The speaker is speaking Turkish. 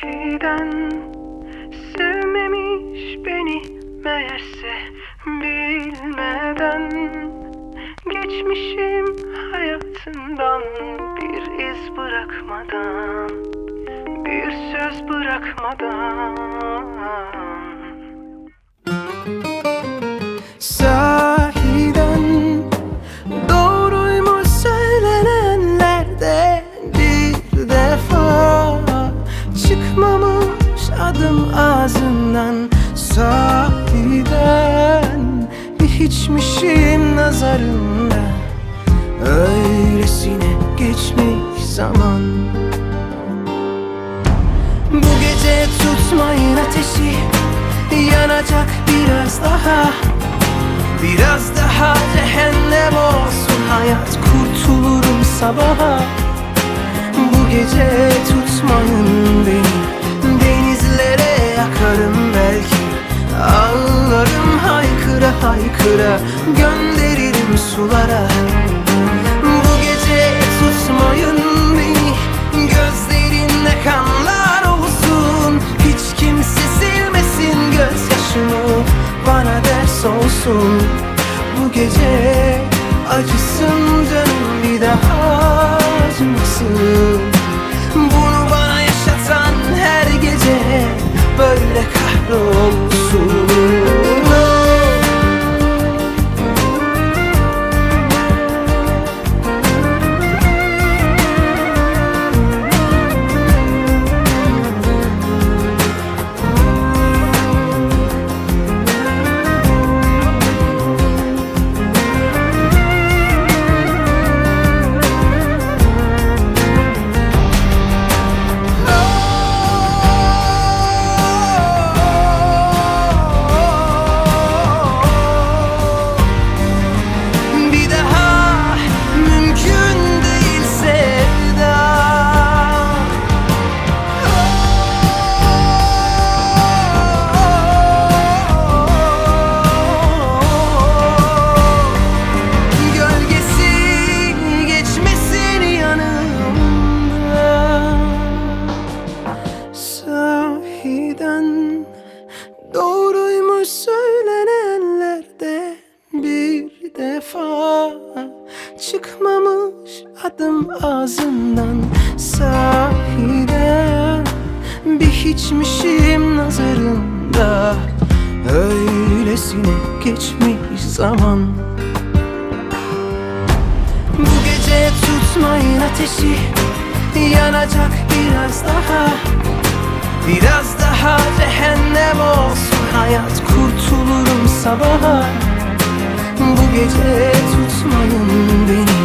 Sahiden sevmemiş beni meğerse bilmeden. Geçmişim hayatından bir iz bırakmadan Bir söz bırakmadan bir hiçmişim nazarında Öylesine geçmiş zaman. Bu gece tutmayın ateşi Yanacak biraz daha. Biraz daha cehennem olsun hayat Kurtulurum sabaha. Bu gece tutmayın haykıra Gönderirim sulara. Bu gece tutmayın beni Gözlerinde kanlar olsun. Hiç kimse silmesin gözyaşımı Bana ders olsun. Bu gece acısın canım bir daha acımasın defa Çıkmamış adım ağzımdan Sahiden. Bir hiçmişim nazarında Öylesine geçmiş zaman. Bu gece tutmayın ateşi Yanacak biraz daha. Biraz daha cehennem olsun hayat Kurtulurum sabaha gece tutmayın beni